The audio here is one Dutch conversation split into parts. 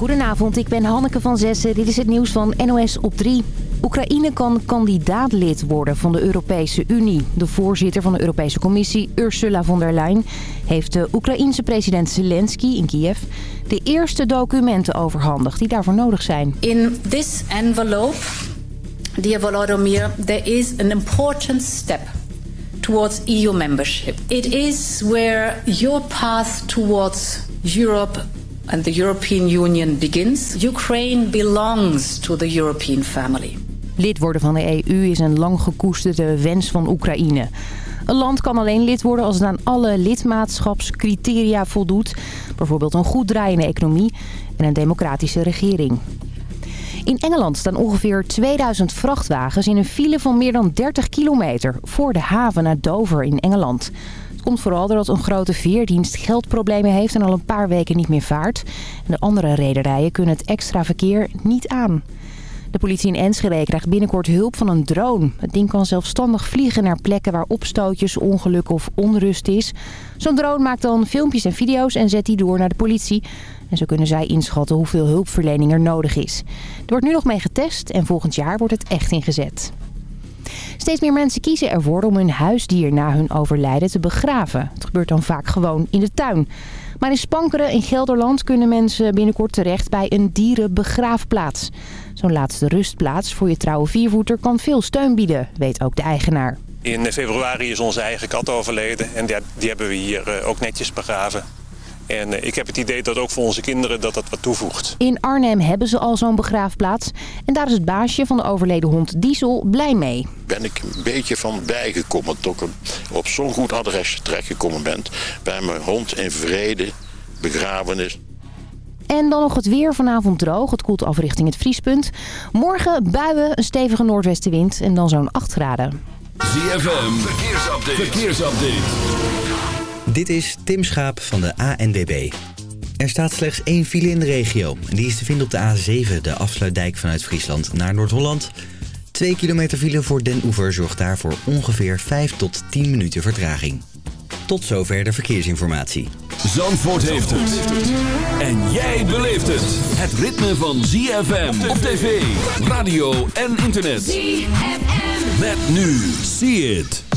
Goedenavond, ik ben Hanneke van Zessen. Dit is het nieuws van NOS op 3. Oekraïne kan kandidaatlid worden van de Europese Unie. De voorzitter van de Europese Commissie, Ursula von der Leyen... heeft de Oekraïense president Zelensky in Kiev... de eerste documenten overhandigd die daarvoor nodig zijn. In this envelope, dear Volodymyr, there is an important step towards EU membership. It is where your path towards Europe and the European Union begins. Ukraine belongs to the European family. Lid worden van de EU is een lang gekoesterde wens van Oekraïne. Een land kan alleen lid worden als het aan alle lidmaatschapscriteria voldoet. Bijvoorbeeld een goed draaiende economie en een democratische regering. In Engeland staan ongeveer 2000 vrachtwagens in een file van meer dan 30 kilometer... voor de haven naar Dover in Engeland. Komt vooral doordat een grote veerdienst geldproblemen heeft en al een paar weken niet meer vaart. De andere rederijen kunnen het extra verkeer niet aan. De politie in Enschede krijgt binnenkort hulp van een drone. Het ding kan zelfstandig vliegen naar plekken waar opstootjes, ongeluk of onrust is. Zo'n drone maakt dan filmpjes en video's en zet die door naar de politie. En zo kunnen zij inschatten hoeveel hulpverlening er nodig is. Er wordt nu nog mee getest en volgend jaar wordt het echt ingezet. Steeds meer mensen kiezen ervoor om hun huisdier na hun overlijden te begraven. Het gebeurt dan vaak gewoon in de tuin. Maar in Spankeren in Gelderland kunnen mensen binnenkort terecht bij een dierenbegraafplaats. Zo'n laatste rustplaats voor je trouwe viervoeter kan veel steun bieden, weet ook de eigenaar. In februari is onze eigen kat overleden en die hebben we hier eh, ook netjes begraven. En eh, ik heb het idee dat ook voor onze kinderen dat dat wat toevoegt. In Arnhem hebben ze al zo'n begraafplaats. En daar is het baasje van de overleden hond Diesel blij mee. Ben ik een beetje van bijgekomen dat ik op zo'n goed adres terechtgekomen ben. Bij mijn hond in vrede begraven is. En dan nog het weer. Vanavond droog. Het koelt af richting het vriespunt. Morgen buien, een stevige noordwestenwind en dan zo'n 8 graden. ZFM, verkeersupdate. verkeersupdate. Dit is Tim Schaap van de ANDB. Er staat slechts één file in de regio. Die is te vinden op de A7, de afsluitdijk vanuit Friesland naar Noord-Holland. Twee kilometer file voor Den Oever zorgt daarvoor ongeveer 5 tot 10 minuten vertraging. Tot zover de verkeersinformatie. Zandvoort heeft het. En jij beleeft het. Het ritme van ZFM op tv, radio en internet. ZFM. Met nu. See it.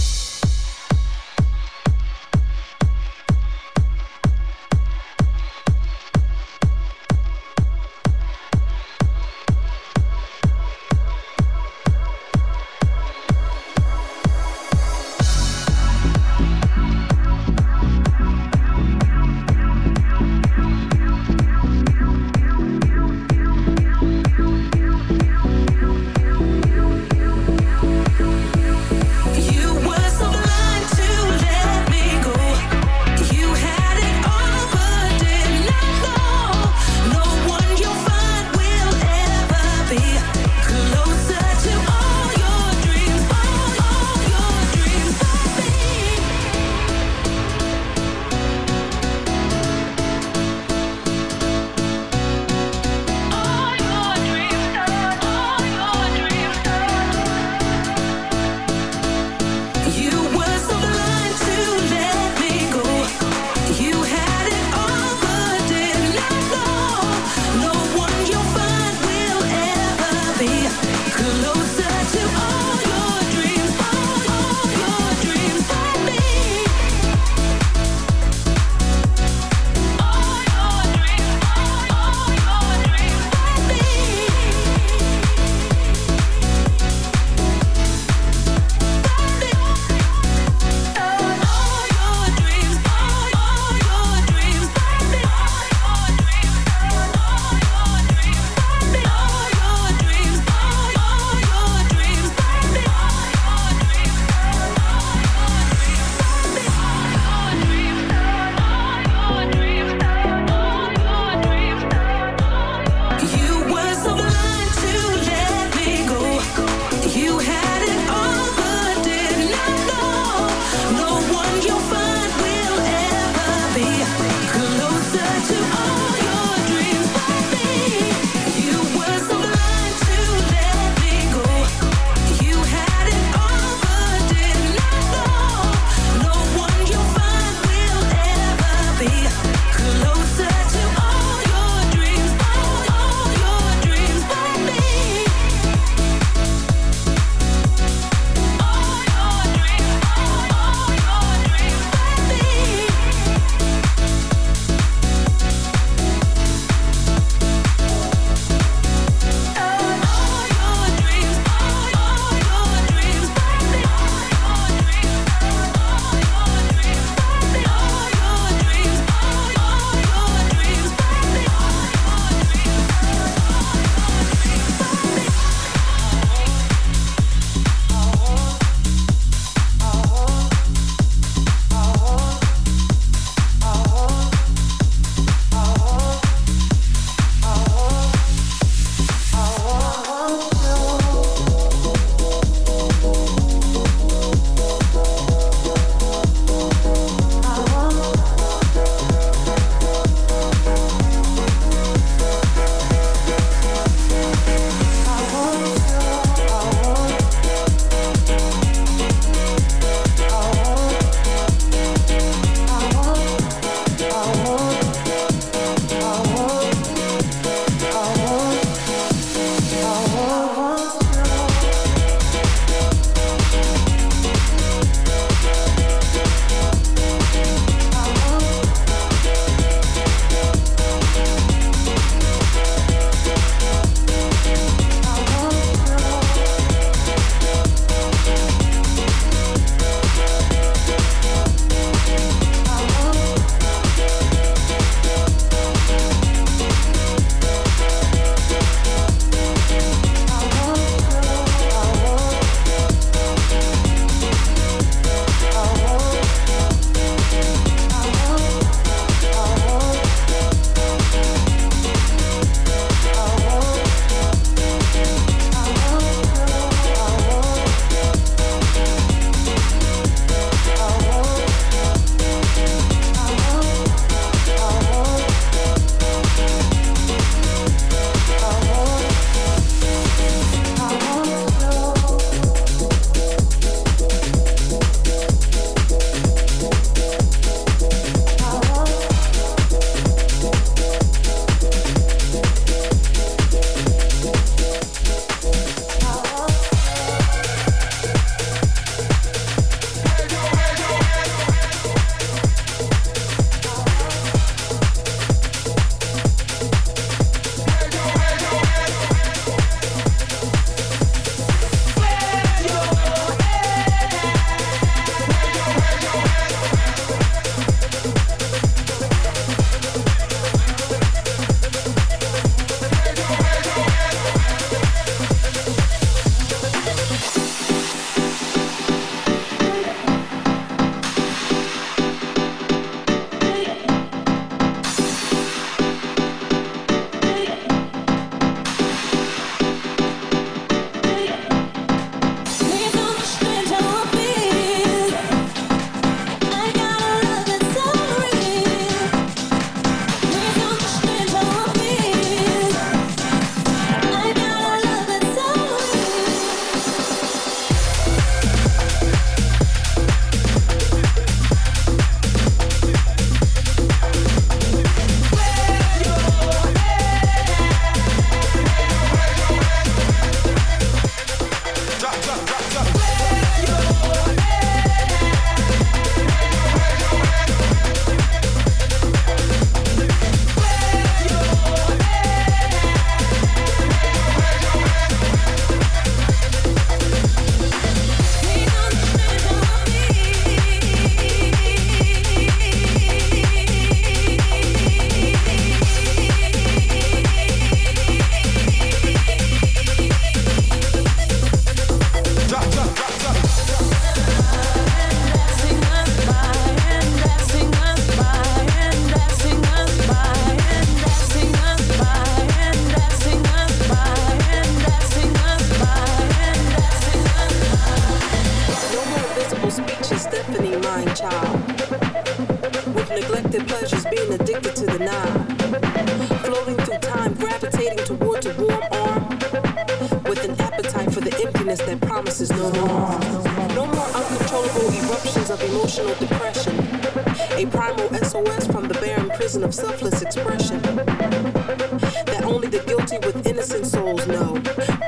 Of selfless expression. That only the guilty with innocent souls know.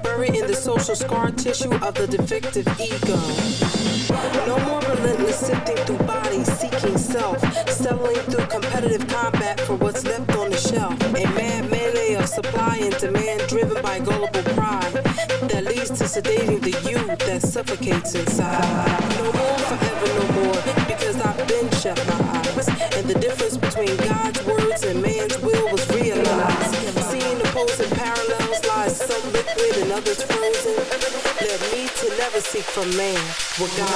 Buried in the social scar tissue of the defective ego. No more relentless sifting through bodies, seeking self, settling through competitive combat for what's left on the shelf. A mad melee of supply and demand driven by gullible pride that leads to sedating the youth that suffocates inside. Seek from man what God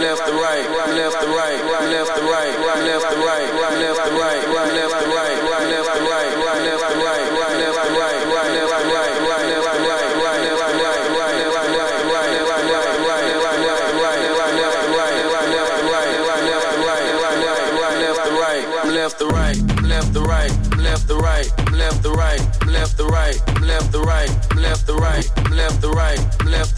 left to right, left to right, left to right, left to right, left to right, left to right, left to right, left to right, left to right, left to right. left to right, left to right, left to right, left to right, left to right, left to right, left to right, left to right, left to right, left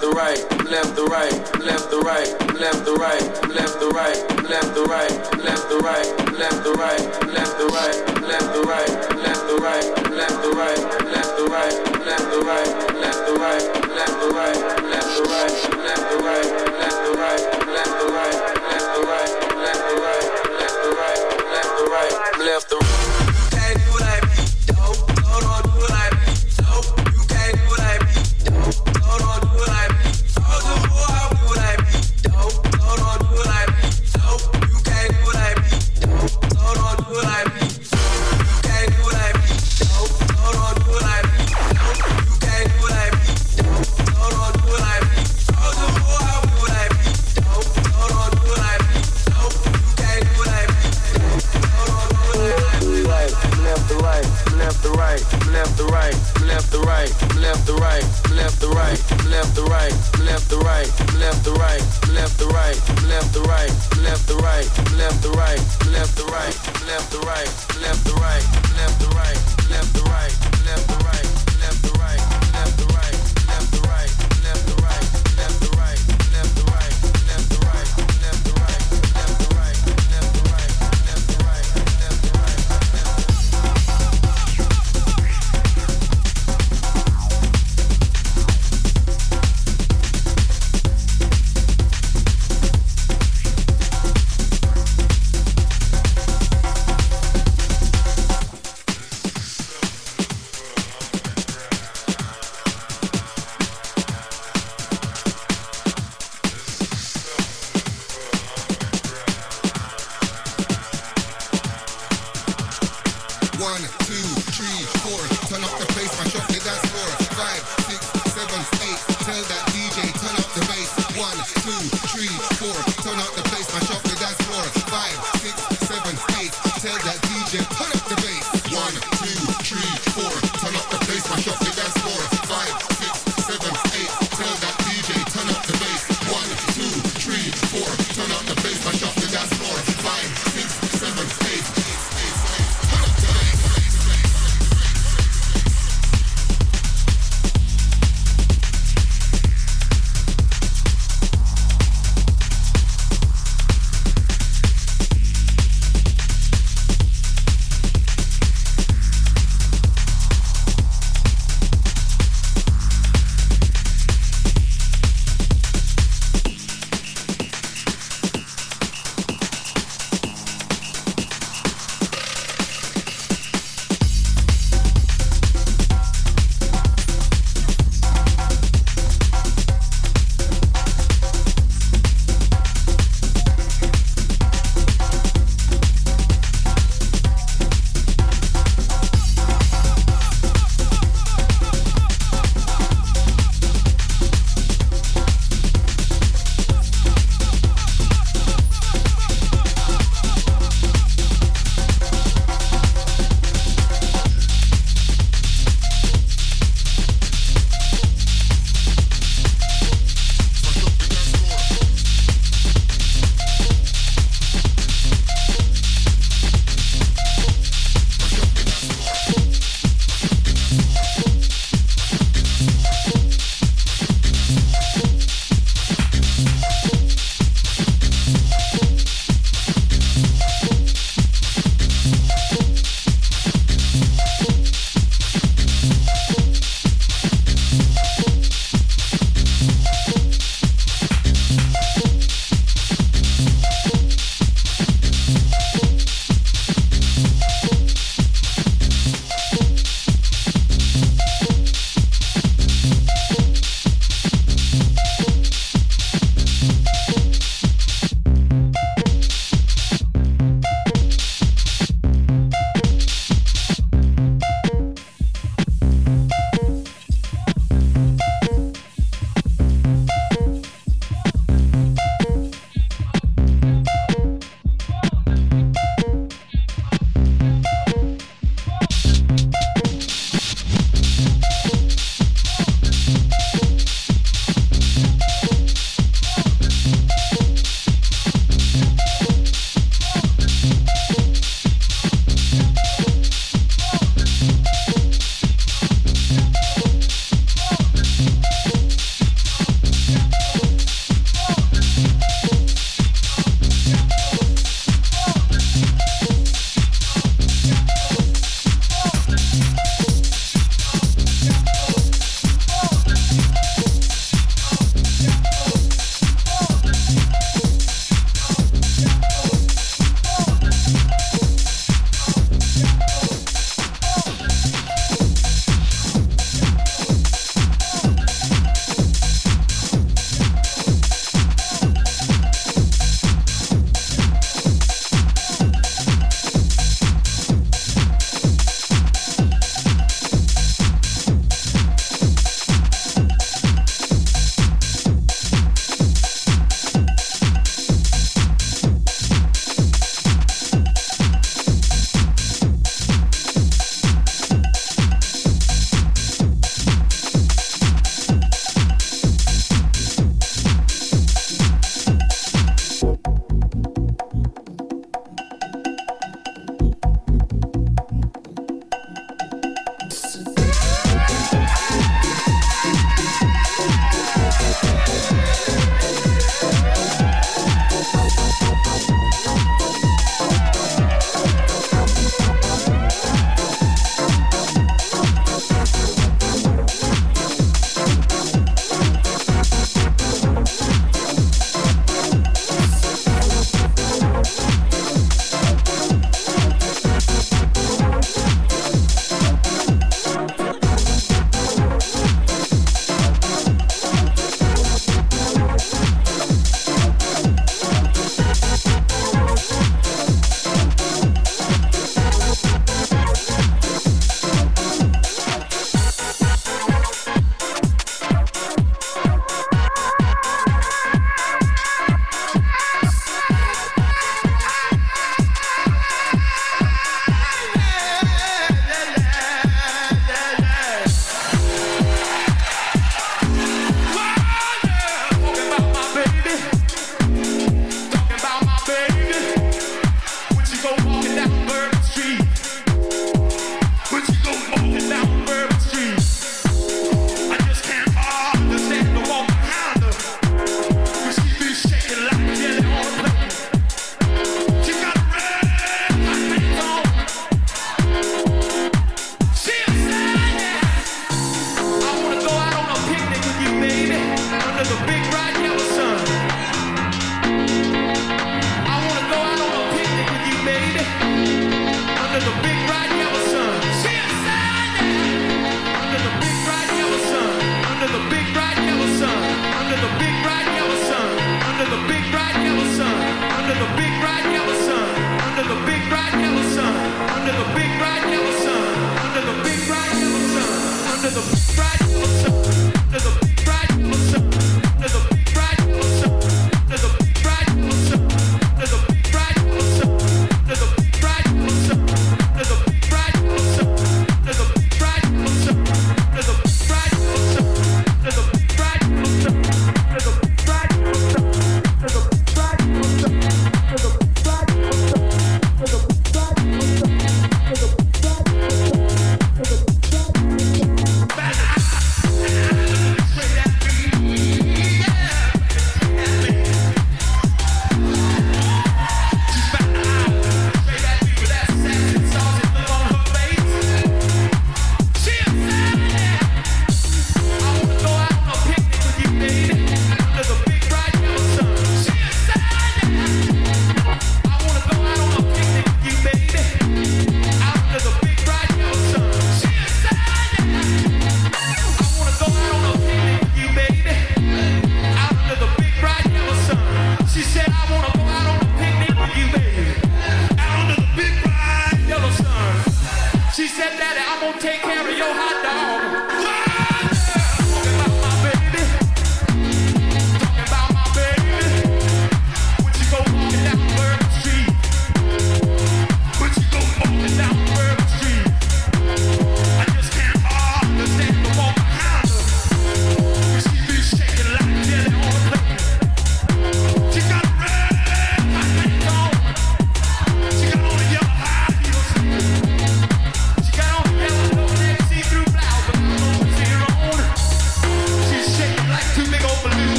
to right, left to right, left to right, left to right, left to right, left to right, left to right, left to right, left to right, left to right, left to right, left to right, left to right, left to right, left to right, left to right, left to right, left to right, left to right, left to right. Can't do like me, don't, don't do like me, don't. You can't do like me, don't, don't left to right, left to right, left to right, left to right, left to right, left to right, left to right, left to right, left to right, left to right, left to right, left to right, left to right, left to right, left to right, left to right, left to right, left to right, left to right, left right,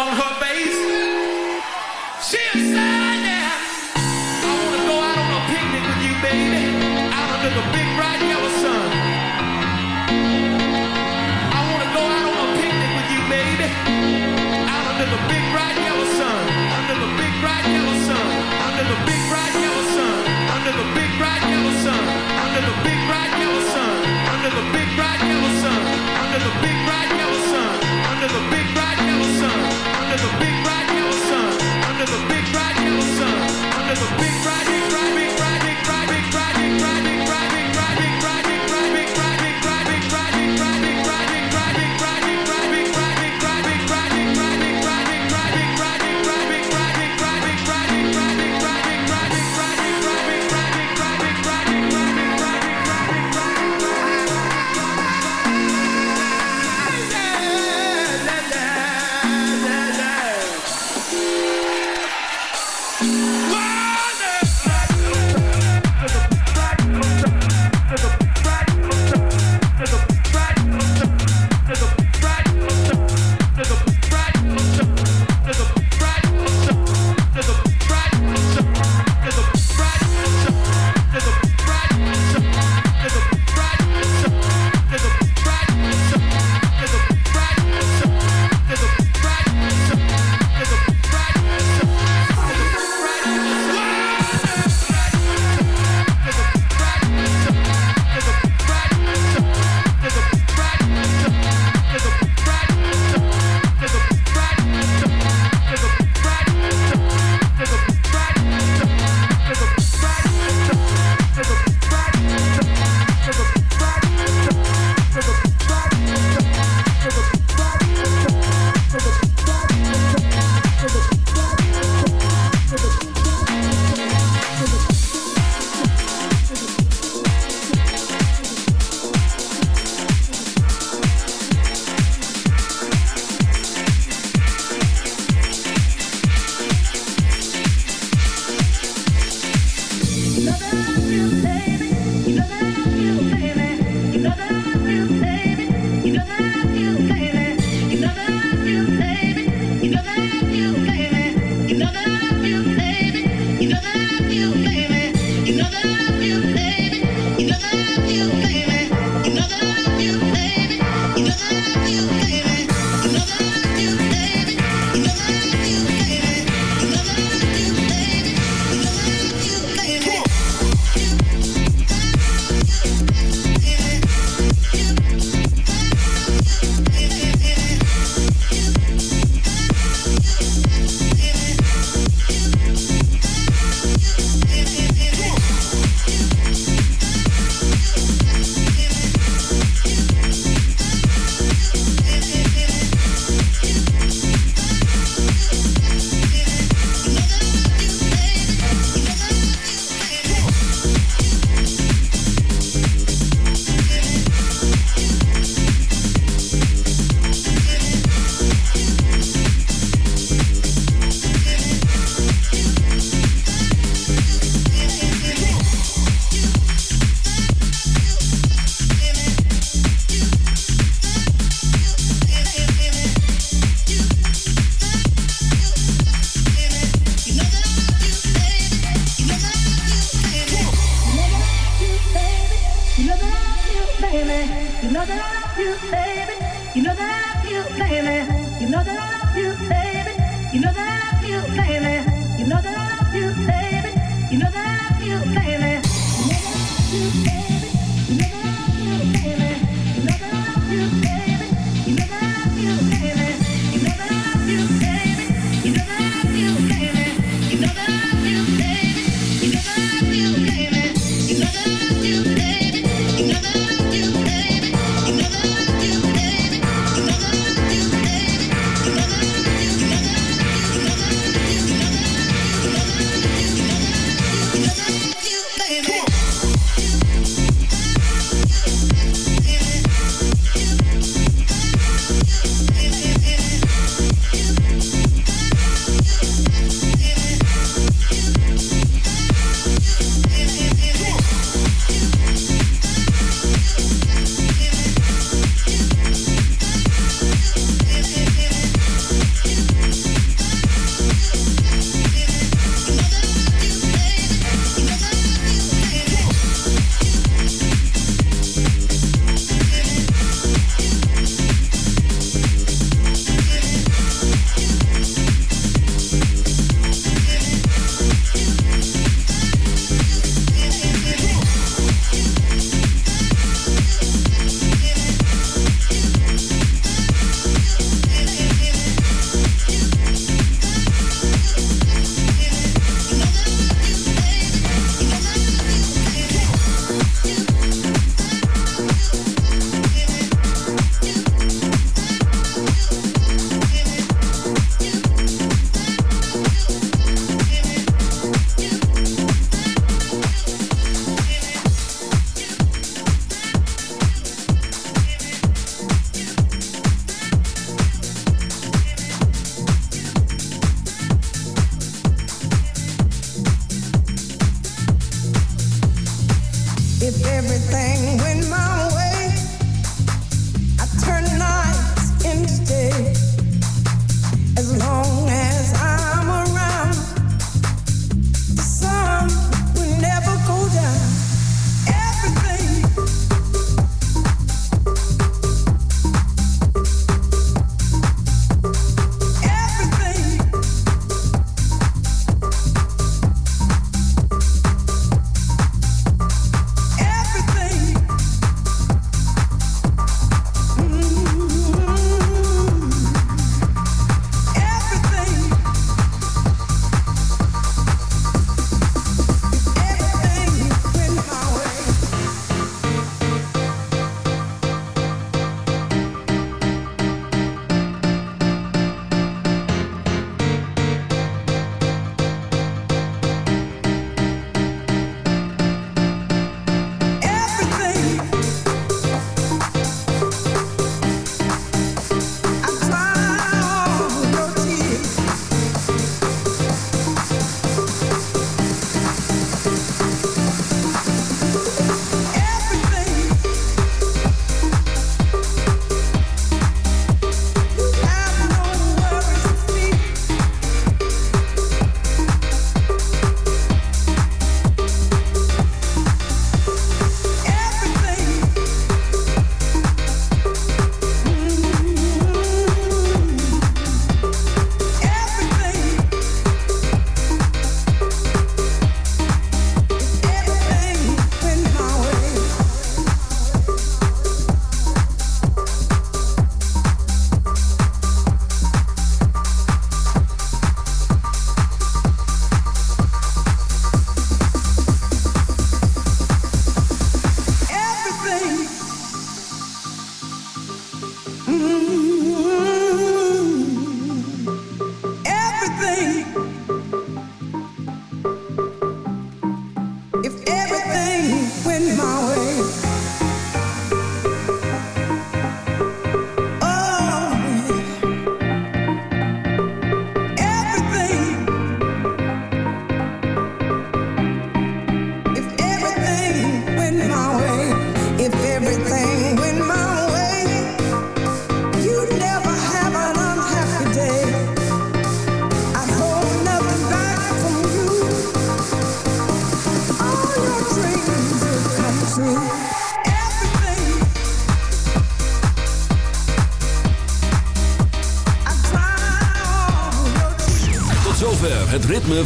on her